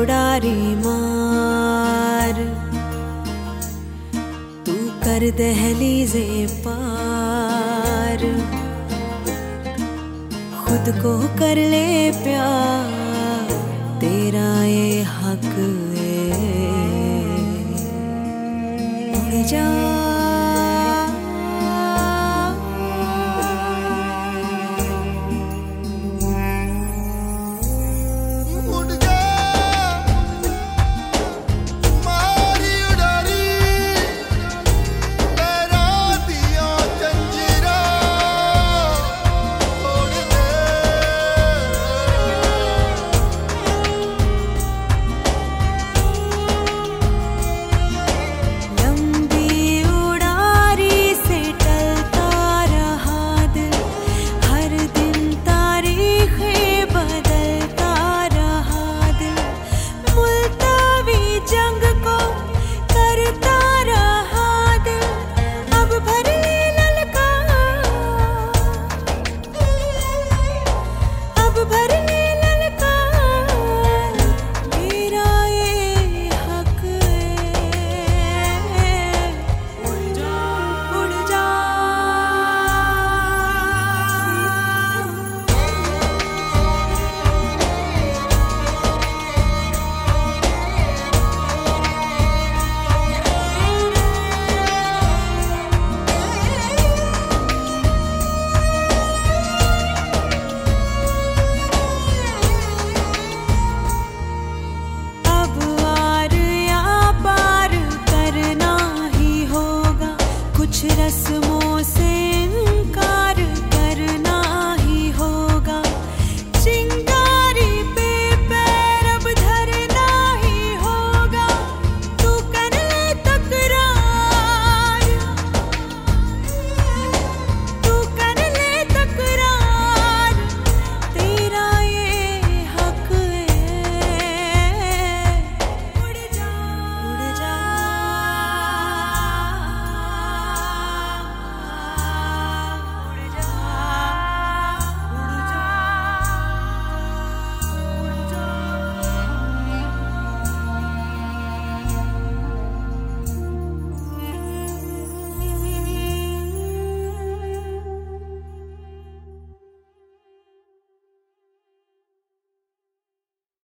उड़ारी मार। तू कर दहलीजे पार। खुद को कर ले प्यार, तेरा ये हक है। जा।